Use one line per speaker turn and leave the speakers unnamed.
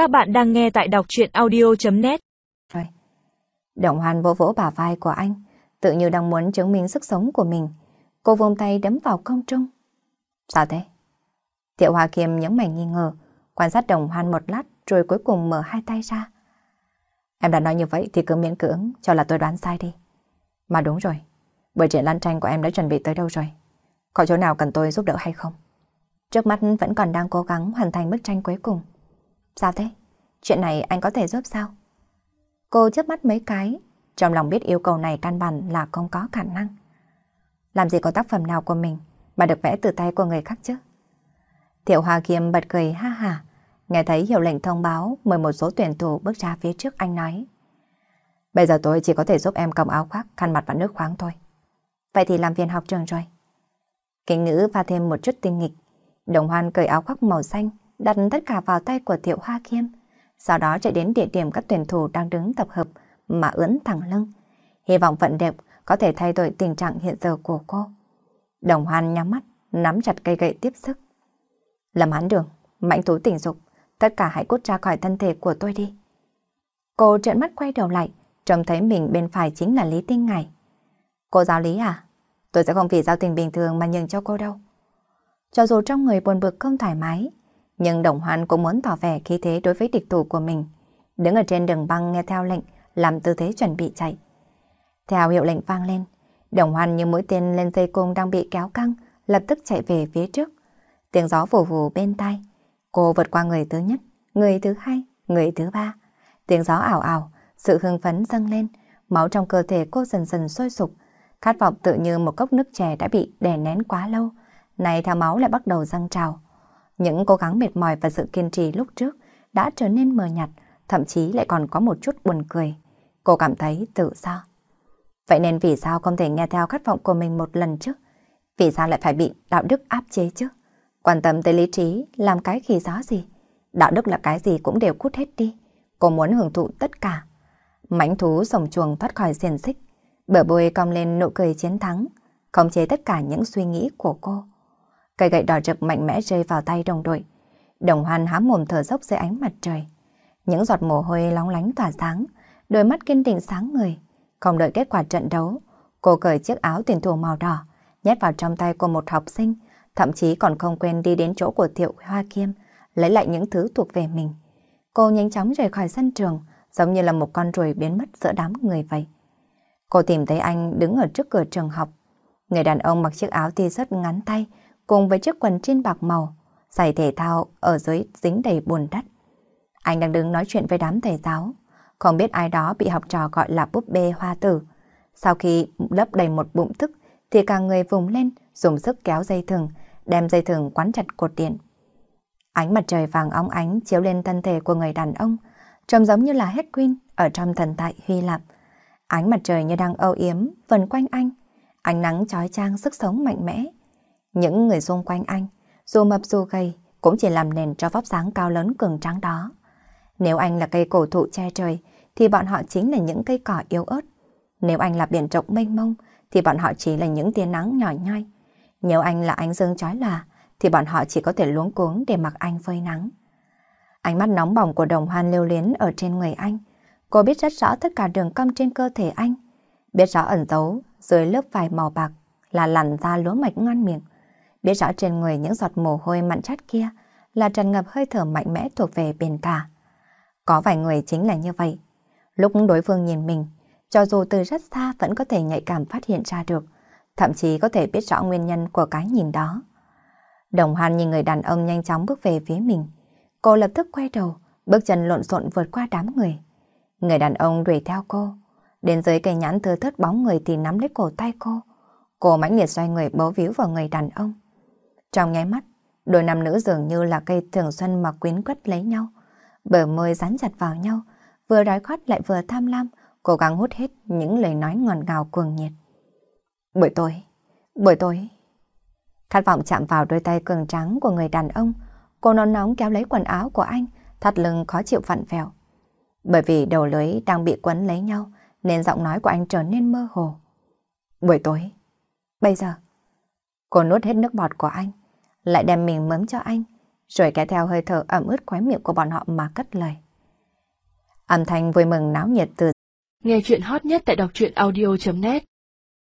Các bạn đang nghe tại đọc chuyện audio.net
Đồng Động vỗ vỗ bả vai của anh, tự như đang muốn chứng minh sức sống của mình. Cô vung tay đấm vào công trung. Sao thế? Thiệu Hoa Kiêm nhấn mày nghi ngờ, quan sát Đồng Hoan một lát rồi cuối cùng mở hai tay ra. Em đã nói như vậy thì cứ miễn cưỡng cho là tôi đoán sai đi. Mà đúng rồi, buổi triển lãm tranh của em đã chuẩn bị tới đâu rồi? Có chỗ nào cần tôi giúp đỡ hay không? Trước mắt vẫn còn đang cố gắng hoàn thành bức tranh cuối cùng. Sao thế? Chuyện này anh có thể giúp sao? Cô chớp mắt mấy cái, trong lòng biết yêu cầu này căn bản là không có khả năng. Làm gì có tác phẩm nào của mình mà được vẽ từ tay của người khác chứ? Thiệu Hòa Kiêm bật cười ha ha, nghe thấy hiệu lệnh thông báo mời một số tuyển thủ bước ra phía trước anh nói. Bây giờ tôi chỉ có thể giúp em cầm áo khoác, khăn mặt và nước khoáng thôi. Vậy thì làm viên học trường rồi. Kính ngữ pha thêm một chút tinh nghịch. Đồng hoan cởi áo khoác màu xanh, đặt tất cả vào tay của Thiệu Hoa Kiêm. Sau đó chạy đến địa điểm các tuyển thủ đang đứng tập hợp mà ưỡn thẳng lưng. Hy vọng vận đẹp có thể thay đổi tình trạng hiện giờ của cô. Đồng hoan nhắm mắt, nắm chặt cây gậy tiếp sức. Lâm hán đường, mạnh thú tình dục, tất cả hãy cút ra khỏi thân thể của tôi đi. Cô trợn mắt quay đầu lại, trông thấy mình bên phải chính là Lý Tinh Ngải. Cô giáo Lý à? Tôi sẽ không vì giao tình bình thường mà nhường cho cô đâu. Cho dù trong người buồn bực không thoải mái, nhưng Đồng Hoan cũng muốn tỏ vẻ khí thế đối với địch thủ của mình. Đứng ở trên đường băng nghe theo lệnh, làm tư thế chuẩn bị chạy. Theo hiệu lệnh vang lên, Đồng Hoan như mũi tên lên dây cung đang bị kéo căng, lập tức chạy về phía trước. Tiếng gió vù vù bên tai. Cô vượt qua người thứ nhất, người thứ hai, người thứ ba. Tiếng gió ảo ảo, sự hưng phấn dâng lên, máu trong cơ thể cô dần dần sôi sục. Khát vọng tự như một cốc nước chè đã bị đè nén quá lâu, này theo máu lại bắt đầu dâng trào. Những cố gắng mệt mỏi và sự kiên trì lúc trước đã trở nên mờ nhạt, thậm chí lại còn có một chút buồn cười. Cô cảm thấy tự do. Vậy nên vì sao không thể nghe theo khát vọng của mình một lần trước? Vì sao lại phải bị đạo đức áp chế chứ? Quan tâm tới lý trí làm cái khi gió gì? Đạo đức là cái gì cũng đều cút hết đi. Cô muốn hưởng thụ tất cả. Mãnh thú sồng chuồng thoát khỏi xiềng xích. Bờ bôi cong lên nụ cười chiến thắng, khống chế tất cả những suy nghĩ của cô. Cây gậy đỏ rực mạnh mẽ rơi vào tay đồng đội. Đồng hoan há mồm thở dốc dưới ánh mặt trời. Những giọt mồ hôi lóng lánh tỏa sáng, đôi mắt kiên định sáng người. Không đợi kết quả trận đấu, cô cởi chiếc áo tuyển thủ màu đỏ, nhét vào trong tay của một học sinh, thậm chí còn không quên đi đến chỗ của Thiệu Hoa Kiêm, lấy lại những thứ thuộc về mình. Cô nhanh chóng rời khỏi sân trường, giống như là một con ruồi biến mất giữa đám người vậy. Cô tìm thấy anh đứng ở trước cửa trường học. Người đàn ông mặc chiếc áo t-shirt ngắn tay, cùng với chiếc quần trên bạc màu, giày thể thao ở dưới dính đầy bùn đất. Anh đang đứng nói chuyện với đám thầy giáo, không biết ai đó bị học trò gọi là búp bê hoa tử. Sau khi lấp đầy một bụng thức, thì cả người vùng lên, dùng sức kéo dây thừng, đem dây thừng quắn chặt cột điện. Ánh mặt trời vàng óng ánh chiếu lên thân thể của người đàn ông, trông giống như là hết Queen ở trong thần tại Hy Lạp. Ánh mặt trời như đang âu yếm, vần quanh anh. Ánh nắng trói trang sức sống mạnh mẽ. Những người xung quanh anh, dù mập dù gầy, cũng chỉ làm nền cho vóc dáng cao lớn cường tráng đó. Nếu anh là cây cổ thụ che trời, thì bọn họ chính là những cây cỏ yếu ớt. Nếu anh là biển rộng mênh mông, thì bọn họ chỉ là những tia nắng nhỏ nhoi. Nếu anh là ánh dương chói lòa, thì bọn họ chỉ có thể luống cuống để mặc anh phơi nắng. Ánh mắt nóng bỏng của đồng hoan lưu liến ở trên người anh. Cô biết rất rõ tất cả đường cong trên cơ thể anh. Biết rõ ẩn giấu dưới lớp vải màu bạc là làn da lúa mạch ngon miệng. Biết rõ trên người những giọt mồ hôi mặn chát kia là tràn ngập hơi thở mạnh mẽ thuộc về biển cả. Có vài người chính là như vậy. Lúc đối phương nhìn mình, cho dù từ rất xa vẫn có thể nhạy cảm phát hiện ra được, thậm chí có thể biết rõ nguyên nhân của cái nhìn đó. Đồng Hoan nhìn người đàn ông nhanh chóng bước về phía mình. Cô lập tức quay đầu, bước chân lộn xộn vượt qua đám người. Người đàn ông đuổi theo cô. Đến dưới cây nhãn thưa thớt bóng người thì nắm lấy cổ tay cô. Cô mãnh liệt xoay người bấu víu vào người đàn ông. Trong nháy mắt, đôi nam nữ dường như là cây thường xuân mà quyến quất lấy nhau. Bờ môi dán chặt vào nhau, vừa đói khát lại vừa tham lam, cố gắng hút hết những lời nói ngọt ngào cuồng nhiệt. Buổi tối, buổi tối. Khát vọng chạm vào đôi tay cường trắng của người đàn ông, cô nón nóng kéo lấy quần áo của anh, thắt lưng khó chịu vặn vẹo. Bởi vì đầu lưới đang bị quấn lấy nhau, nên giọng nói của anh trở nên mơ hồ. Buổi tối, bây giờ, cô nuốt hết nước bọt của anh, lại đem mình mớm cho anh, rồi kéo theo hơi thở ẩm ướt khóe miệng của bọn họ mà cất lời. Âm thanh vui mừng náo nhiệt từ
Nghe chuyện hot nhất tại đọc truyện audio.net